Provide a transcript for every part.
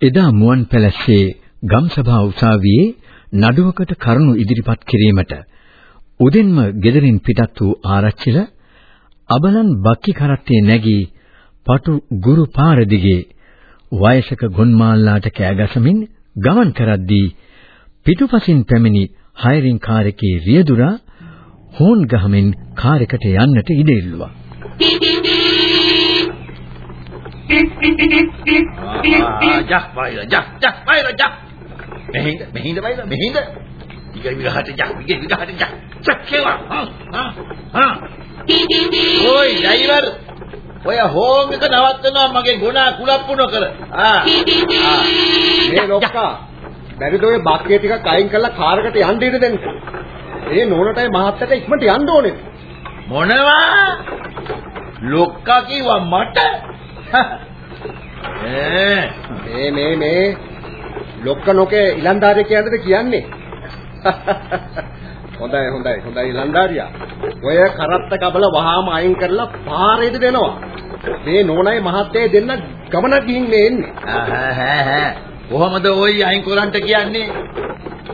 එදා මුවන් පැලැස්සේ ගම්සභා උසාවියේ නඩුවකට කරුණු ඉදිරිපත් කිරීමට උදෙන්ම ගෙදරින් පිටත් වූ ආරච්චිල අබලන් බක්කි කරත්තේ නැගී පටු ගුරු පාර දිගේ වයසක ගොන්මාල්ලාට කෑගසමින් ගමන් කරද්දී පිටුපසින් පැමිණි හයරින් කාර්යකේ රියදුරා හෝන් ගහමින් කාර්යකට යන්නට ඉඩ ඉල්ලුවා. ජක් වයිලා ජක් ජක් වයිලා ජක් මෙහින්ද මෙහින්ද වයිලා මෙහින්ද ඊගේ විගහට ජක් ඊගේ විගහට ජක් ජක් කියලා හා හා හා ඔයි ඩ්‍රයිවර් ඔය හෝම් එක නවත්තනවා මගේ ගුණා කුලප්පු නොකර ආ මේ ලොක්කා බැරිද ඔය බක්කේ ටිකක් අයින් කරලා කාරකට යන්න ඉඩ දෙන්න. ඒ නෝනටයි මහත්තයට ඉක්මනට යන්න ඕනේ. මොනවා ලොක්කා කිව්වා මට මේ මේ මේ ලොක්ක නොකේ ඉලන්දාරිය කියන්නද කියන්නේ? හොඳයි හොඳයි හොඳයි ඉලන්දාරියා. ඔය කරත්ත කබල වහාම අයින් කරලා පාරේද දෙනවා. මේ නෝනයි මහත්තයේ දෙන්න ගමනක් ගිහින් මේ එන්නේ. කොහමද ওই අයින් කරන්ට කියන්නේ?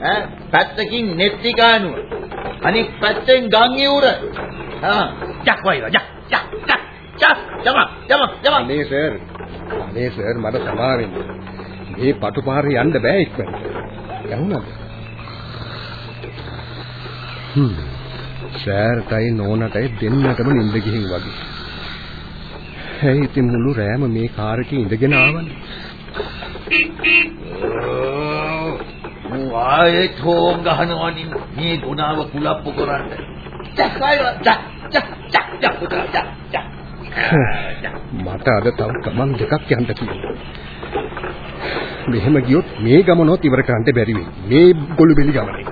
ඈ පැත්තකින් නෙට්ටි ගානුව. අනිත් පැත්තෙන් ගම් ඉවුර. ආ ජක් වයිලා ජක් ජක් ජක් ජම අනේ සර්. අනේ සර් මට සමා වෙන්න. මේ පටු පාරේ යන්න බෑ ඉක්මනට. යහුණාද? හ්ම්. සර්ටයි නෝනටයි දෙන්නටම නිින්ද ගිහින් වගේ. ඇයි ඉතින් මුළු රෑම මේ කාර් එකේ ඉඳගෙන ආවනේ. ආයේ ඨෝම් ගහනවනින් මේ ගුණාව කුලප්පු කරන්න. ජක්කයිලා මට අද තව ගමන් දෙකක් යන්න තියෙනවා. මෙහෙම ගියොත් මේ ගමනොත් ඉවර කරන්න බැරි වෙයි. මේ ගොළු බෙලි ගමනේ.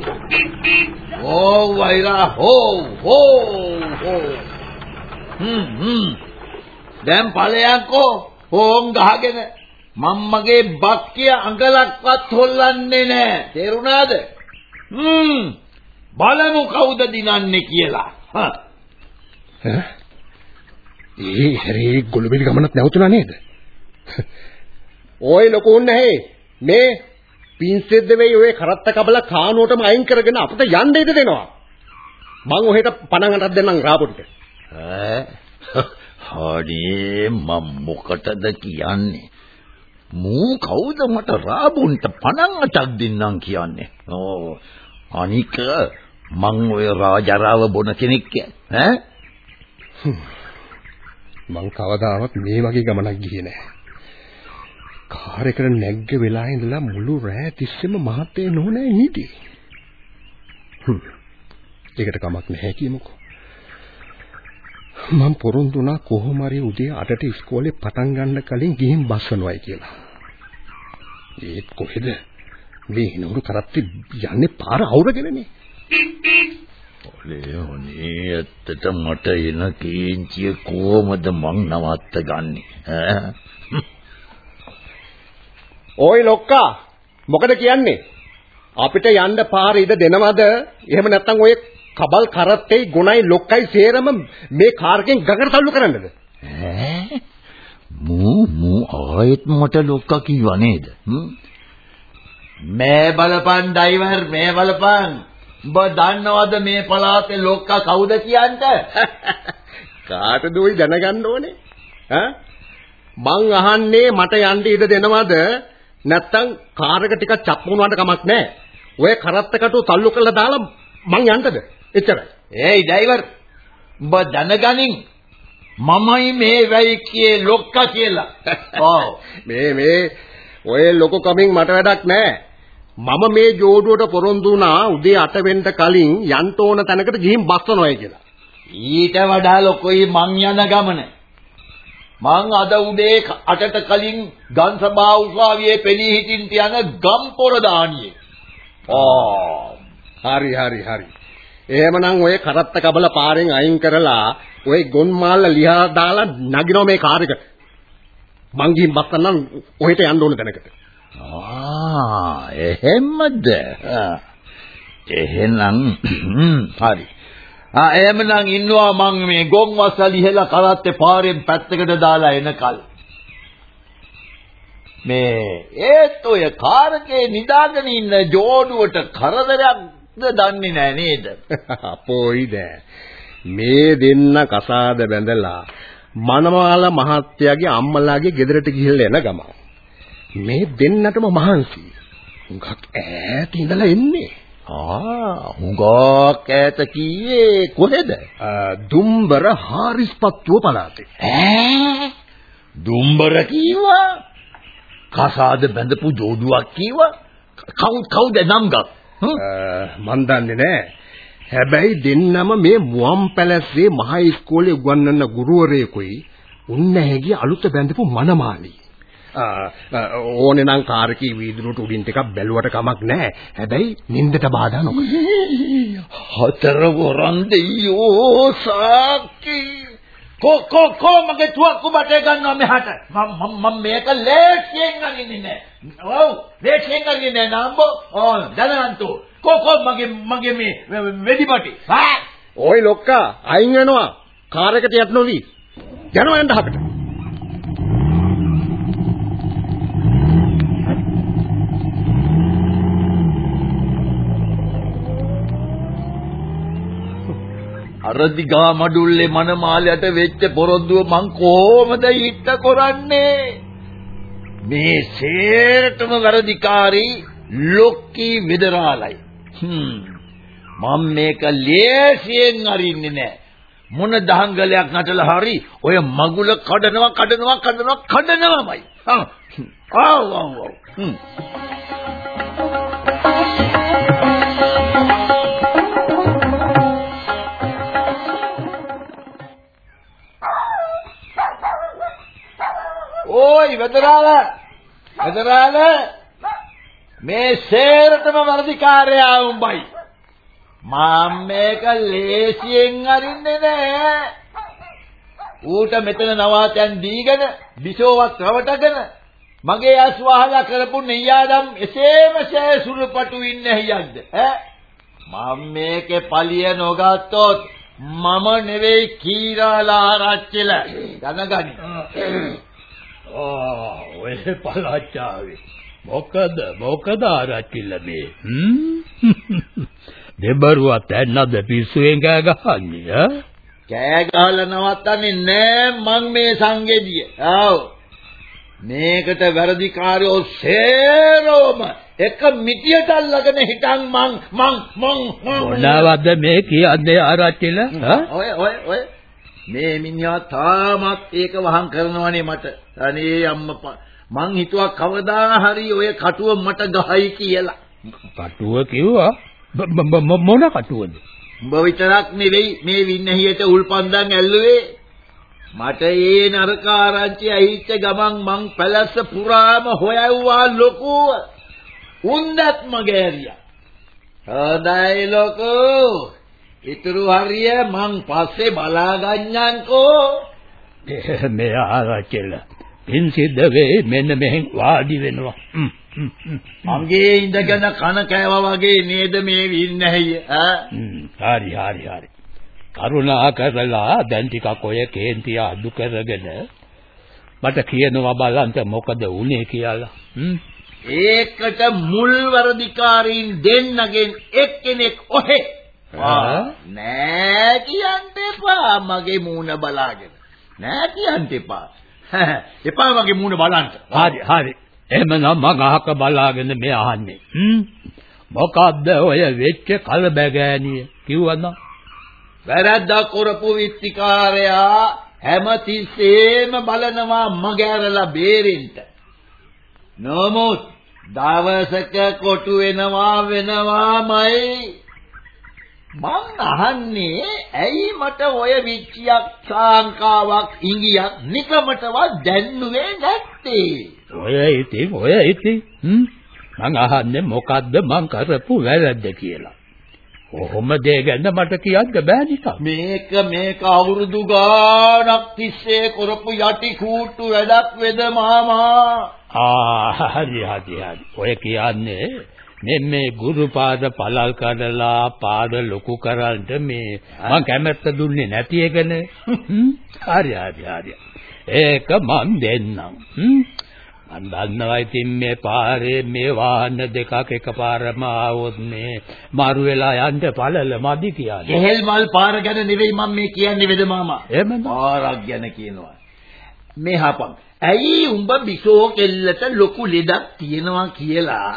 ඕ වෛරා හෝ හෝ හෝ. හ්ම් හ්ම්. දැන් ඵලයන්කෝ හෝම් ගහගෙන මම්මගේ බක්කිය අඟලක්වත් හොල්ලන්නේ නැහැ. තේරුණාද? හ්ම්. බලමු කවුද දිනන්නේ කියලා. හා. ඒ හැරේ ගොළු බෙලි ගමනත් නැවතුණා නේද? ඕයි ලොකු නැහැ. මේ පින්සෙද්ද වෙයි ඔය කරත්ත කබල කානුවටම අයින් කරගෙන අපිට යන්න ඉඩ දෙනවා. මං ඔහෙට පණන් අටක් දෙන්නම් රාපොටිට. ඈ? හරි මම මොකටද කියන්නේ? මූ කවුද මට රාබුන්ට පණන් අටක් දෙන්නම් කියන්නේ? ඕ අනික මං ඔය රාජරාව බොන කෙනෙක් ඈ මං කවදාවත් මේ වගේ ගමනක් ගියේ නෑ. කාර් එකට නැග්ග වෙලා ඉඳලා මුළු රෑ තිස්සෙම මහත්තේ නෝනේ හිටියේ. හ්ම්. ඒකට කමක් නැහැ කියමුකෝ. මම පොරොන්දු වුණා කොහොම හරි උදේ 8ට ඉස්කෝලේ පටන් ගන්න කලින් ගිහින් බස්සනවායි කියලා. ඒත් කොහෙද? මේ නෝරු කරත්ති යන්නේ පාර අවුරගෙනනේ. ඔලේ ඔනේ ඇත්තට මට එන කේන්තිය කොහමද මං නවත්ත ගන්නෙ ඕයි ලොක්කා මොකද කියන්නේ? අපිට යන්න පාර ඉද දෙනවද? එහෙම නැත්නම් ඔය කබල් කරත්තේ ගුණයි ලොක්කයි සේරම මේ කාර් එකෙන් ගඟට තල්ලු කරන්නද? මූ මූ ආයෙත් මට ලොක්කා කිව්වා නේද මේ බලපන් ඩ්‍රයිවර් මේ බලපන් උඹ දන්නවද මේ පළාතේ ලොක්කා කවුද කියන්ට කාටද ওই දැනගන්න ඕනේ? ඈ මං අහන්නේ මට යන්න ඉඩ දෙනවද? නැත්තම් කාර් එක ටිකක් චප් වුණාට කමක් නැහැ. ඔය කරත්තකට තල්ලු කරලා දාලා මං යන්නද? එච්චරයි. ඒයි ඩ්‍රයිවර් උඹ දැනගනින් මමයි මේ වෙයි කියේ ලොක්කා කියලා. ඔව්. මේ මේ ඔය ලොකු කමින් මට වැඩක් නැහැ. මම මේ ජෝඩුවට පොරොන්දු වුණා උදේ 8 වෙන්න කලින් යන්න ඕන තැනකට ගිහින් බස්සනවායි කියලා. ඊට වඩා ලොකුයි මං යන ගමන. මං අද උදේ අටට කලින් ගම්සභා උසාවියේ පෙනී හිටින්ට යන ගම්පොර දානියේ. ආ හරි හරි හරි. එහෙමනම් ඔය කරත්ත කබල පාරෙන් අයින් කරලා ඔය ගොන්මාල්ල ලියා දාලා නගිනවා මේ කාර් එක. මං ගිහින් බස්සන්නම් ඔහෙට යන්න ඕන තැනකට. ආ එහෙමද? එහෙනම් හරි. ආ එහෙමනම් ඉන්නවා මං මේ ගොන් වසල් ඉහලා කරත්තේ පාරෙන් පැත්තකට දාලා එනකල්. මේ ඒත් ඔය කාරකේ නිදාගෙන ඉන්න ජෝඩුවට කරදරයක්ද දන්නේ නැහැ නේද? අපෝයි දැ. මේ දෙන්න කසාද බැඳලා මනමාල මහත්තයාගේ අම්මලාගේ ගෙදරට ගිහිල්ලා එන ගමන් මේ දෙන්නටම මහන්සි. හුඟක් ඈත ඉඳලා එන්නේ. ආ හුඟක් ඈත කීයේ කොහෙද? දුම්බර හාරිස්පත්තුව පළාතේ. ඈ දුම්බර කීවා? කසාද බැඳපු ජෝඩුවක් කීවා? කවුද කවුද නම් ගත්? මන් දන්නේ නැහැ. හැබැයි දෙන්නම මේ මුවන් පැලස්සේ මහා ඉස්කෝලේ උගන්වන ගුරුවරයෙකුයි උන්නැහැගේ අලුත බැඳපු මනමාලී. ඕනේ නම් කාර්කී වීදුරුවට උඩින් ටිකක් බැලුවට කමක් නැහැ. හැබැයි නින්දට බාධා නොකර. හතර වරන් දෙයියෝ සාකි. කෝ කෝ කෝ මගේ තුවක්කු බටේ ගන්නවා මෙහාට. මම මම මේක ලේසියෙන් අරින්නේ නැහැ. ඔව් ලේසියෙන් අරින්නේ නැහැ නාම්බෝ. ඕ දැනන්තු. කෝ කෝ මගේ මගේ මේ වෙඩිපටි. හා ඔයි ලොක්කා අයින් වෙනවා. කාර් එකට යට නොවි. යනවා යන්න අපිට. අර දිගා මඩුල්ලේ මනමාලයට වෙච්ච පොරොන්දුව මං කොහොමද ඉත්ත කරන්නේ? මේ සේරටම වැරදිකාරී ලොක්කී විදරාලයි. හ්ම්. මම මේක ලේසියෙන් අරින්නේ නැහැ මොන දහංගලයක් නටලා හරි ඔය මගුල කඩනවා කඩනවා කඩනවා කඩනවාමයි. ආ. ආව් ආව් හ්ම් ඕයි වෙදරාල වෙදරාල මේ සේරටම වර්ධිකාරයා උඹයි. මම මේක ලේසියෙන් අරින්නේ නෑ ඌට මෙතන නවාතයන් දීගෙන බිසෝවක් රවටගෙන මගේ ඇස් වහලා කරපු නෙయ్యාදම් එසේම සෑසුරුපටු ඉන්න හියක්ද ඈ? මම මේකේ පලිය නොගත්තොත් මම නෙවෙයි කීරාලා ආරච්චිල. දැනගනි. ආ ඔය පලාච්චාවේ මොකද මොකද ආරච්චිල මේ? හ්ම්? දෙබරුවත් ඇන්නද පිස්සුවෙන් කෑ ගහන්නේ ඈ? කෑ ගහලා නවත්තන්නේ නෑ මං මේ සංගෙදිය. ආව්. මේකට වැරදිකාරයෝ සේරෝම එක මිටියට අල්ලගෙන හිටන් මං මං මං මොනවද මේ කියන්නේ ආරච්චිල ඔය ඔය ඔය මේ මිනිහා තාමත් ඒක වහං කරනවනේ මට. අනේ අම්මපා මං හිතුවා කවදා හරි ඔය කටුව මට ගහයි කියලා. කටුව කිව්වා මොන කටුවද? උඹ විතරක් නෙවෙයි මේ වින්නහියට උල්පන්දන් ඇල්ලුවේ. මට ඒ නරක ආරංචි ඇහිච්ච ගමන් මං පැලැස්ස පුරාම හොයවුවා ලොකුව. උන්දත් මගෑරියා. හොඳයි ලොකෝ. ඊතුරු හරිය මං පස්සේ බලා ගන්නම්කෝ. මේ ආරච්චිල පින් සිද්ධ වෙයි මෙන්න මෙහෙන් වාඩි වෙනවා. මගේ ඉඳගෙන කන කෑවා වගේ නේද මේ වින්නැහිය ඈ? හරි හරි හරි. කරුණා කරලා දැන් ටිකක් ඔය කේන්තිය අඩු කරගෙන මට කියනවා බලන්න මොකද වුනේ කියලා. ඒකට මුල් වර්ධිකාරීන් දෙන්නගෙන් එක්කෙනෙක් ඔහෙ නෑ කියන්න එපා මගේ මූණ බලාගෙන නෑ කියන්න එපා එපා මගේ මූණ බලන්න හරි හරි එහෙමනම් මං අහක බලාගෙන මේ අහන්නේ. මොකද්ද ඔය වෙච්ච කලබගෑනිය කිව්වද? වැරද්දක් කරපු විත්තිකාරයා හැමතිස්සෙම බලනවා මගහැරලා බේරෙන්න. නමුත් දවසක කොටු වෙනවා වෙනවාමයි. මං අහන්නේ ඇයි මට ඔය විච්චියක් සාංකාවක් ඉංගියක් නිකමටවත් දැන්නුවේ නැත්තේ ඔය ඉතින් ඔය ඉතින් මං අහන්නේ මොකද්ද මං කරපු වැරද්ද කියලා. කොහොමද ඒ ගැන මට කියන්න බෑ නිකන්. මේක මේක අවුරුදු ගාණක් තිස්සේ කරපු යටි කූට්ටු වැඩක් වෙද මාමා ආ හරි හරි හරි. ඔය කියන්නේ මේ මේ ගුරු පාද පළල් කඩලා පාද ලොකු කරන්ට මේ මං කැමැත්ත දුන්නේ නැති එකනේ. හරි හරි හරි. ඒක මං දෙන්නම්. මං දන්නවා ඉතින් මේ පාරේ මේ වාහන දෙකක් එකපාරම ආවොත් මේ මාරු වෙලා යන්න පළල මදි කියන්නේ. ගෙහෙල් මල් පාර ගැන නෙවෙයි මම මේ කියන්නේ වෙද මාමා එහෙමද? පාරක් ගැන කියනවා මේ හපන් ඇයි උඹ බිසෝ කෙල්ලට ලොකු ලෙඩක් තියෙනවා කියලා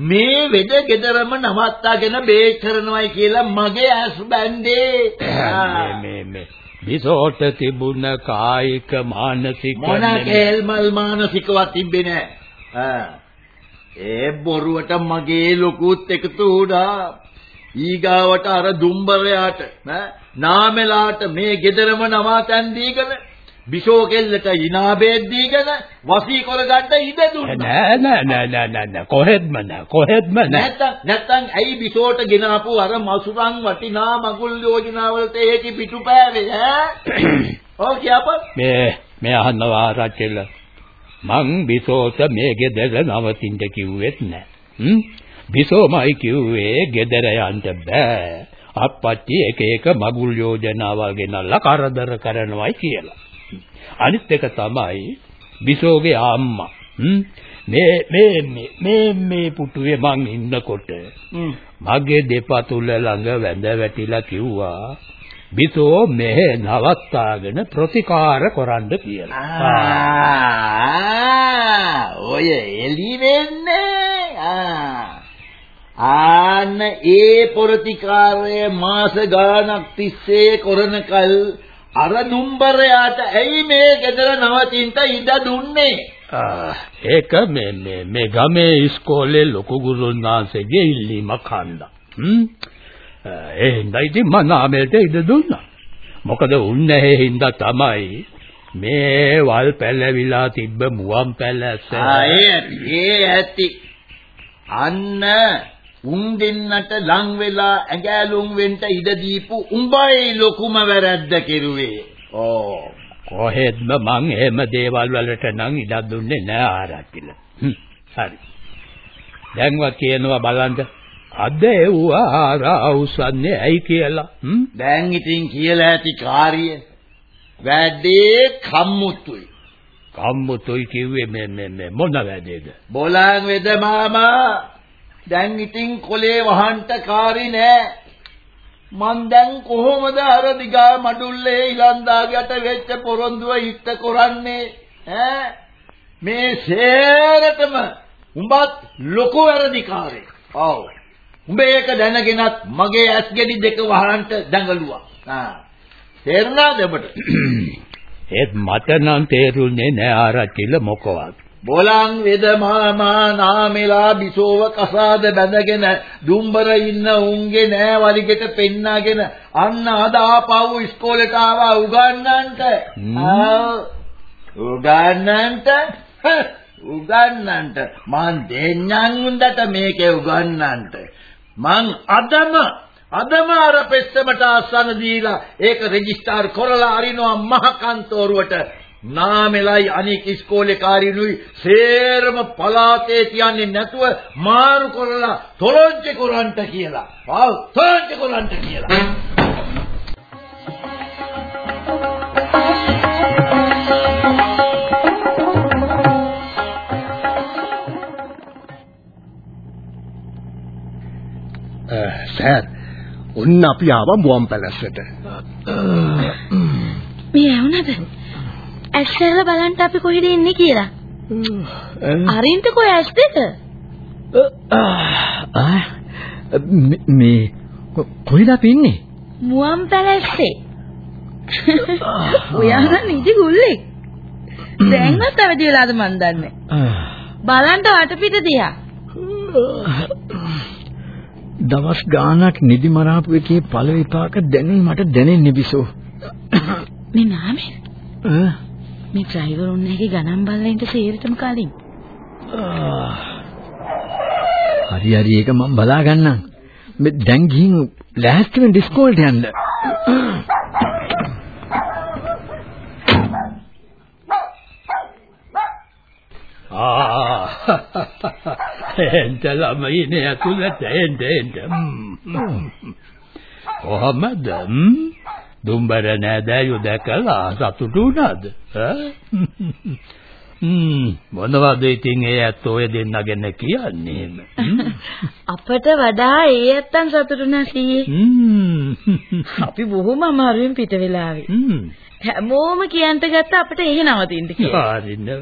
මේ වෙද ගෙදරම නවත්තාගෙන බේත් කරනවායි කියලා මගේ ඇස් බැන්දේ. මේ මේ මේ. විසෝට තිබුණ කායික මානසික මොන කේල් මල් මානසිකවත් තිබ්බේ නෑ. ඒ බොරුවට මගේ ලොකුත් එකතු වුණා. ඊගාවට අර දුම්බරයාට නාමෙලාට මේ ගෙදරම නවාතැන් දීගෙන බිෂෝ කෙල්ලට ඉනාබේත් දීගෙන වසී කරගන්න ඉඩ දුන්නා නෑ නෑ නෑ නෑ නෑ. කොහෙත්ම නෑ කොහෙත්ම නෑ. නැත්තම් නැත්තම් ඇයි බිෂෝට ගෙනාපු අර මසුරන් වටිනා මගුල් යෝජනා වලට ඒකි පිටුපෑවේ ඈ? ඔව් කියපන්. මේ මේ අහනවා රචෙල මං බිසෝට මේ ගෙදර නවතින්න කිව්වෙත් නෑ. හ්ම්? බිසෝමයි කිව්වේ ගෙදර යන්න බෑ. අප්පච්චි එක එක මගුල් යෝජනාවල් ගෙනල්ලා කරදර කරනවයි කියලා අනිත් එක තමයි බිසෝගේ අම්මා. හ්ම්? මේ මේ මේ- මේ පුටුවේ මං ඉන්නකොට මගේ දෙපතුල ළඟ වැඳ වැටිලා කිව්වා බිසෝ මෙහෙ නවත්තාගෙන ප්‍රතිකාර කරන්න කියලා. ඔය එලි වෙන්නේ ආ. ආන්න ඒ ප්‍රතිකාරය මාස ගාණක් තිස්සේ කරනකල් අර දුම්බරයාට ඇයි මේ ගෙදර නවතින්ට ඉඩ දුන්නේ ඒක මේ මේ මේ ගමේ ඉස්කෝලේ ලොකු ගුරුන් වහන්සේගේ ඉල්ලීමක් හන්දා. හ්ම්. ඒ හින්දා ඉතින් මම නාමයට ඉඩ දුන්නා. මොකද උන්නේ ඒ හින්දා තමයි මේ වල් පැලවිලා තිබ්බ මුවන් පැලැස්ස. ආ ඒ ඇති අන්න උන් දෙන්නට ලං වෙලා ඇඟැලුම් වෙන්න ඉඩ දීපු උඹයි ලොකුම වැරද්ද කෙරුවේ ඕ කොහෙත්ම මං එහෙම දේවල් වලට නම් ඉඩක් දුන්නේ නෑ ආරච්චිල. හරි. දැන්වත් කියනවා බලන්න. අද එව්වා ආරවුසන්නේ ඇයි කියලා. දැන් ඉතින් කියලා ඇති කාර්යය වැඩේ කම්මුතුයි කම්මුතුයි කිව්වේ මේ මේ මොන වැඩේද? බොලන් වෙද මාමා දැන් ඉතින් කොලේ වහන්ට කාරි නෑ. මන් දැන් කොහොමද අර දිගා මඩුල්ලේ ඉලන්දාගට වෙච්ච පොරොන්දුව ඉෂ්ට කරන්නේ? ඈ? මේ සේරටම උඹත් ලොකු වැරදිකාරයෙක්. ඔව්. උඹ ඒක දැනගෙනත් මගේ ඇස් ගෙඩි දෙක වහන්නට දඟලුවා. ආ. තේරුණාද ඔබට? ඒත් මට නම් තේරුන්නේ නෑ ආරච්චිල මොකවත්. බොලන් වෙද මාමා නාමෙලා බිසෝව කසාද බැඳගෙන දුම්බර ඉන්න උන්ගේ නෑ වලිගෙට පෙන්නගෙන අන්න අද ආපහු ඉස්කෝලේට ආවා උගන්නන්ට. උගන්නන්ට? උගන්නන්ට. මං දෙන්නම් උන්දට මේකේ උගන්නන්ට. මං අදම අදම අර පෙස්සමට ආසන දීලා ඒක රෙජිස්ටර් කරලා අරිනවා මහ කන්තෝරුවට නාමෙලයි අනික් ඉස්කෝලේ කාරිනුයි සේරම පලාතේ තියන්නේ නැතුව මාරු කරලා තොලොංචි කරන්ට කියලා. ආව් තොලොංචි කරන්ට කියලා. සර් ඔන්න අපි ආවා මුවන් පැලැස්සට. මේ ඇහුණද? ඇස්සරලා බලන්න අපි කොහෙද ඉන්නේ කියලා. අරින්ට කොයි ඇස් දෙක? ආ මේ- කොහෙද අපි ඉන්නේ? මුවන් පැලැස්සේ. ඔයා නම් නිදි ගුල්ලෙක්. දැන්වත් අවදි වෙලාද මන් දන්නේ. බලන්න වටපිට දිහා. දවස් ගාණක් නිදි මරාපු එකේ ඵල විපාක දැනුයි මට දැනෙන්නේ බිසෝ. මේ නාමේ ඈ? මේ ඩ්‍රයිවර් උන්නේගේ ගණන් බලලා ඉන්න සේරටම කලින්. ආ. හරි හරි ඒක මම බලා ගන්නම්. මේ දැන් ගිහින් ලෑස්ති වෙන්න ඩිස්කෝල්ට යන්න. ආ එන්ට ළමයිනේ ඇතුළට එන්න එන්න කොහමද දුම්බර නෑදෑයෝ දැකලා සතුටු වුණාද? හ්ම් මොනවද ඉතින් ඒ ඇත්තෝ ඔය දෙන්න ගැන කියන්නේ? අපට වඩා ඒ ඇත්තන් සතුටු නැසී. අපි බොහොම අමාරුවෙන් පිට වෙලා ආවේ. හ්ම් හැමෝම කියන්ට ගත්ත අපිට එහෙ නවතින්න කියලා. හරිනේ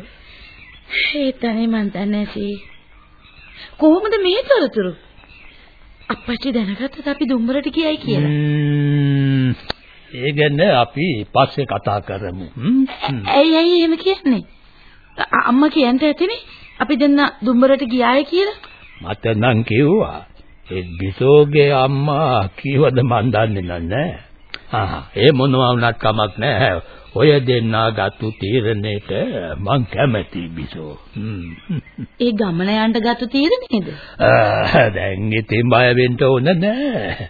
ඒ තනේ මන් දන්නේ සී. කොහොමද මේ තොරතුරු? අපච්චි දැනගත්තද අපි දුම්බරට ගියයි කියලා? ඒ ගැන අපි පස්සේ කතා කරමු. ඇයි ඇයි එහෙම කියන්නේ? අම්මා කියන්ට ඇතිනේ අපි දෙන්න දුම්බරට ගියාය කියලා. මට නම් කිව්වා ඒ බිසෝගේ අම්මා කීවද මන් දන්නේ නැහැ. ආ ඒ මොනවා වුණත් කමක් නැහැ. ඔය දෙන්නා ගත්තු තීරණයට මං කැමති බිසෝ. ඒ ගමන යන්න ගත්ත තීරණේද? ආ, දැන් ඉතින් බය වෙන්න ඕන නැහැ.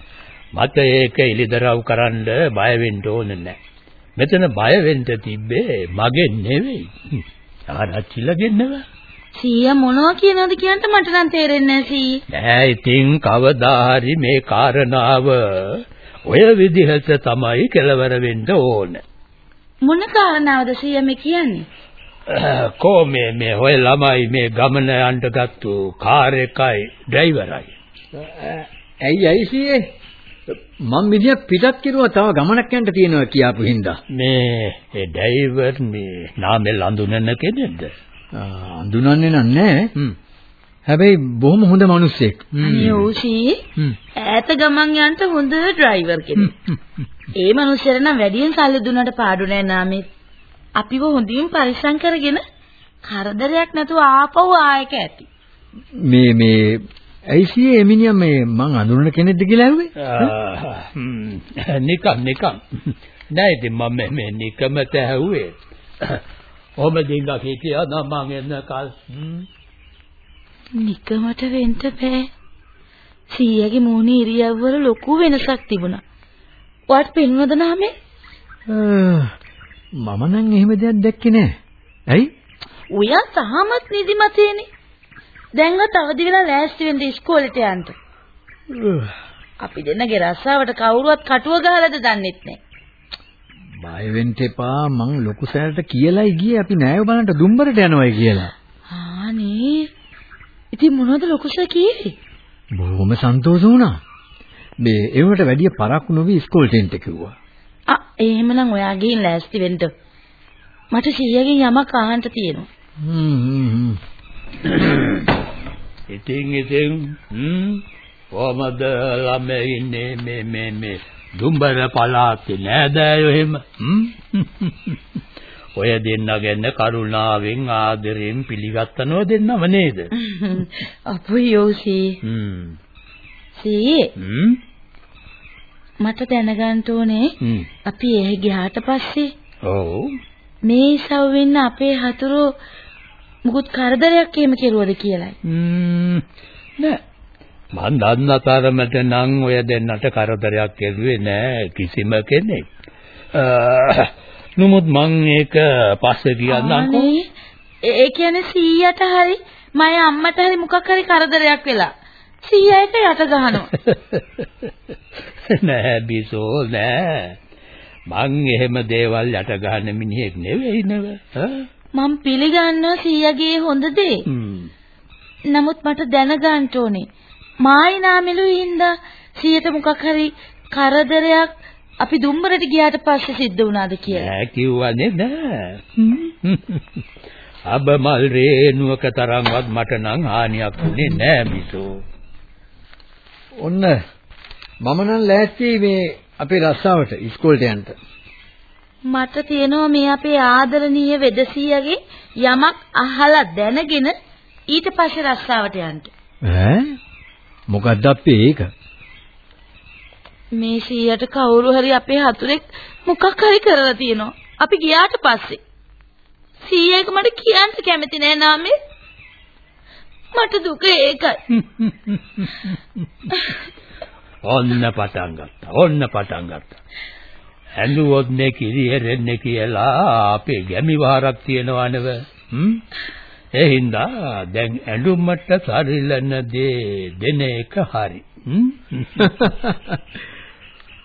මට ඒක ඉලිදරව් කරන්න බය වෙන්න ඕන නැහැ. මෙතන බය වෙන්න තිබ්බේ මගේ නෙවෙයි. ආරච්චිලගෙන් නෙවෙයි. සීයා මොනවා කියනවද කියන්ට මට නම් තේරෙන්නේ නැහැ සී. නෑ ඉතින් කවදා හරි මේ කාරණාව ඔය විදිහට තමයි කෙලවර වෙන්න ඕන. මොන කාරණාවද සීයා මේ කියන්නේ? කෝ මේ මේ ඔය ළමයි මේ ගමන යන්න ගත්තු කාර් එකයි ඩ්‍රයිවරයි. ඇයි ඇයි සීයේ? මම මිනිහා පිටත් කිරුවා තව ගමනක් යන්න තියෙනවා කියාපු හින්දා. මේ ඒ ඩ්‍රයිවර් මේ නාමෙල් අඳුනන කෙනෙක්ද? අඳුනන්නේ නැහැ. හැබැයි බොහොම හොඳ මිනිස්සෙක්. අනේ ඔව් සී. හ්ම්. ඈත ගමන් යන්න හොඳ ඩ්‍රයිවර් කෙනෙක්. ඒ මනුස්සයර නම් වැඩියෙන් සල්ලි දුන්නට පාඩු නෑ නාමේ. අපිව හොඳින් පරිස්සම් කරගෙන කරදරයක් නැතුව ආපහු ආයක ඇති. මේ මේ ඇයි සීයේ මිනිහා මේ මං අඳුනන කෙනෙක්ද කියලා ඇහුවේ? නිකන් නිකන්. නෑ ඉතින් මම මේ- නිකමට ඇහුවේ. ඔහම දෙංගා හිටියා නම් මං එන්නකල්. නිකමට වෙන්න බෑ. සීයාගේ මූණේ ඉරියව්වල ලොකු වෙනසක් තිබුණා. ඔයාට පෙන්වද නාමේ? මම නම් එහෙම දෙයක් දැක්කේ නෑ. ඇයි? ඔයා තාමත් නිදිමතේනේ. දැන්වත් අවදි වෙලා ලෑස්ති වෙන්න ඉස්කෝලේට යන්න. අපි දෙන්නගේ රස්සාවට කවුරුවත් කටුව ගහලාද දන්නෙත් නෑ. බය වෙන්න එපා මං ලොකු සෑරට කියලායි ගියේ අපි නෑව බලන්න දුම්බරට යනවායි කියලා. ආනේ. ඉතින් මොනවද ලොකුස කියේ? බොහොම සන්තෝෂ වුණා. මේ ඒවට වැඩිය පරක්කු නොවි ඉස්කෝලේට එන්න කිව්වා. ආ එහෙමනම් ඔයා ගිහින් ලෑස්ති වෙන්න. මට සීයාගෙන් යමක් අහන්න තියෙනවා. හ්ම් හ්ම් හ්ම්. ඉතින් ඉතින් හ්ම් කොහමද ළමයි ඉන්නේ? මේ මේ මේ දුම්බර පළාතේ නෑදෑයෝ එහෙම? හ්ම්? ඔය දෙන්න ගැන කරුණාවෙන් ආදරෙන් පිළිගත්තනෝ දෙන්නම නේද? අපුයි යෝසී. හ්ම්. සී. හ්ම්? මට දැනගන්න ඕනේ අපි එහෙ ගියාට පස්සේ ඔව්. මේ ඉසව්වෙන්න අපේ හතුරු මුකුත් කරදරයක් එහෙම කෙරුවද කියලායි. නෑ මන් දන්න තරමට නම් ඔය දෙන්නට කරදරයක් කෙරුවේ නෑ කිසිම කෙනෙක් නමුත් මං ඒක පස්සේ කියන්නම්කෝ ඒ කියන්නේ සීයට හරි මගේ අම්මට හරි මොකක් හරි කරදරයක් වෙලා. සීයට යට ගහනවා. නෑ බිසෝ නෑ මං එහෙම දේවල් යට ගන්න මිනිහෙක් නෙවෙයි නේද? මම පිළිගන්නවා සීයාගේ හොඳ දේ. හ්ම්. නමුත් මට දැනගන්න ඕනේ. මායි නාමෙලු හින්දා සීයට මොකක් හරි කරදරයක් අපි දුම්බරට ගියාට පස්සේ සිද්ධ වුණාද කියලා. නෑ කිව්වනේ නෑ අබමල් රේණුවක තරම්වත් මට නම් හානියක් වුණේ නෑ බිසෝ ඔන්න මම නම් ලෑස්ති මේ අපේ රස්සාවට ඉස්කෝලේට යන්න. මට තියෙනවා මේ අපේ ආදරණීය වෙදසියගේ යමක් අහලා දැනගෙන ඊට පස්සේ රස්සාවට යන්න. ඈ මොකද්ද අපේ ඒක? මේ සීයට කවුරු හරි අපේ හතුරෙක් මොකක් හරි කරලා තියෙනවා. අපි ගියාට පස්සේ. සීයක මට කියන්න කැමති නෑ නාමේ. මට දුක ඒකයි. ඔන්න පටන් ගත්තා. ඔන්න පටන් ගත්තා. ඇඬුවොත් මේ කිරි එරෙන්නේ කියලා අපේ ගැමි වහරක් තියෙනවා නේද? හ්ම්? ඒ හින්දා දැන් ඇඬුමට සරිලන දේ දෙන එක හරි.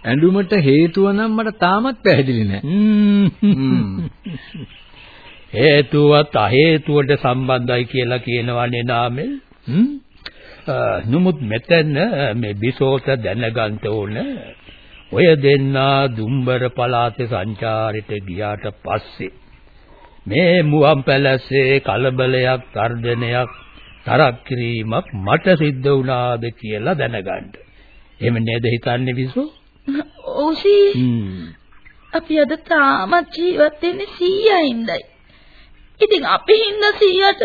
ඇඬුමට හේතුව නම් මට තාමත් පැහැදිලි නෑ. හේතුවත් අහේතුවට සම්බන්ධයි කියලා කියනවනේ නාමල්. නමුත් මෙතන මේ බිසෝත දැනගන්න ඕන ඔය දෙන්නා දුම්බර පළාතේ සංචාරෙට ගියාට පස්සේ මේ මුවන් පැලසේ කලබලයක් තර්ජනයක් තරක් කිරීමක් මට සිද්ධ වුණාද කියලා දැනගන්න. එහෙම නේද හිතන්නේ විසෝ? ඔව්සි. අපි අද තාමත් ජීවත් වෙන්නේ 100 ඉඳයි. ඉතින් අපි හින්දා 100ට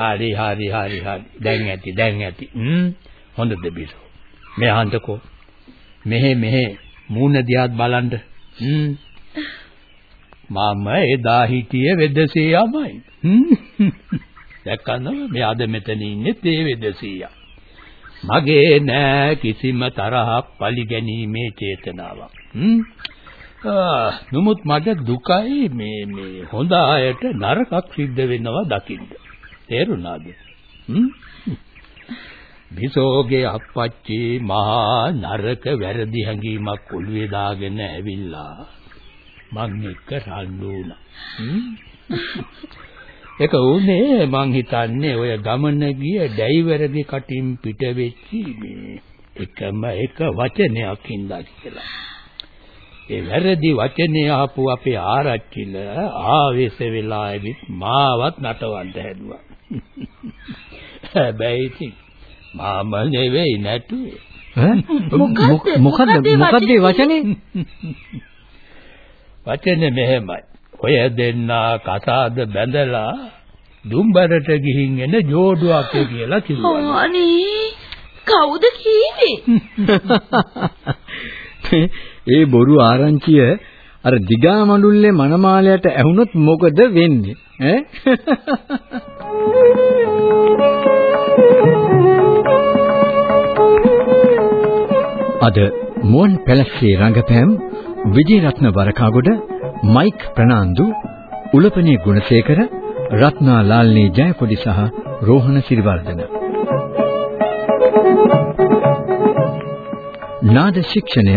හරි හරි හරි හරි. දැන් ඇති දැන් ඇති. හ්ම් හොඳද බිසෝ. මේ අහන්නකෝ. මෙහෙ මෙහෙ මූණ දිහාත් බලන්න. හ්ම් මම එදා හිටියේ වෙදසියමයි. දැක්කද මේ අද මෙතන ඉන්නේ තේ වෙදසියා. මගේ නෑ කිසිම තරහක් පරිගැනීමේ චේතනාවක්. හ්ම්. නමුත් මට දුකයි මේ මේ හොඳ අයට නරකක් සිද්ධ වෙනවා දකින්න. තේරුණාද? හ්ම්. බිසෝගේ අප්පච්චි මහා නරක වැරදි හැඟීමක් ඔළුවේ දාගෙන ඇවිල්ලා මං එක්ක රණ්ඩු වුණා. ඒක උනේ මං හිතන්නේ ඔය ගමන ගිය ඩ්‍රයිවර්ගේ කටින් පිට වෙච්චි මේ එකම එක වචනයක් හින්දා කියලා. ඒ වැරදි වචනේ ආපු අපේ ආරච්චිල ආවේශ වෙලා ඇවිත් මාවත් නටවන්න හැදුවා. හැබැයි ඉතින් මාම නෙවෙයි නැටුවේ. මොකද්ද මොකද්ද මොකද්ද වචනේ? වචනේ මෙහෙමයි. ඔය දෙන්නා කසාද බැඳලා දුම්බරට ගිහින් එන ජෝඩුවක් කියලා කිව්වා. අනේ කවුද කීවේ? ඒ බොරු ආරංචිය අර දිගා මඩුල්ලේ මනමාලයට ඇහුනොත් මොකද වෙන්නේ ඈ අද මුවන් පැලස්සේ රංගපෑම් විජේරත්න වරකාගොඩ මයික් ප්‍රනාන්දු උලපනේ ගුණසේකර රත්නා ලාල්නී ජයකොඩි සහ රෝහණ සිරිවර්ධන. නාද ශික්ෂණය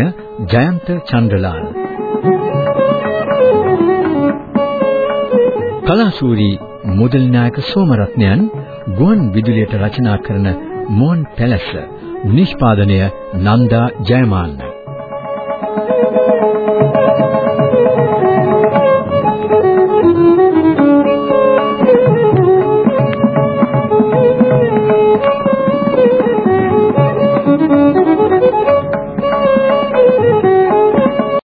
ජයන්ත චන්ද්‍රලාල්. කලාසූරි මුදල් නායක සෝමරත්නයන් ගුවන් විදුලියට රචනා කරන මොන් පැලස නිෂ්පාදනය නන්දා ජයමාන්න.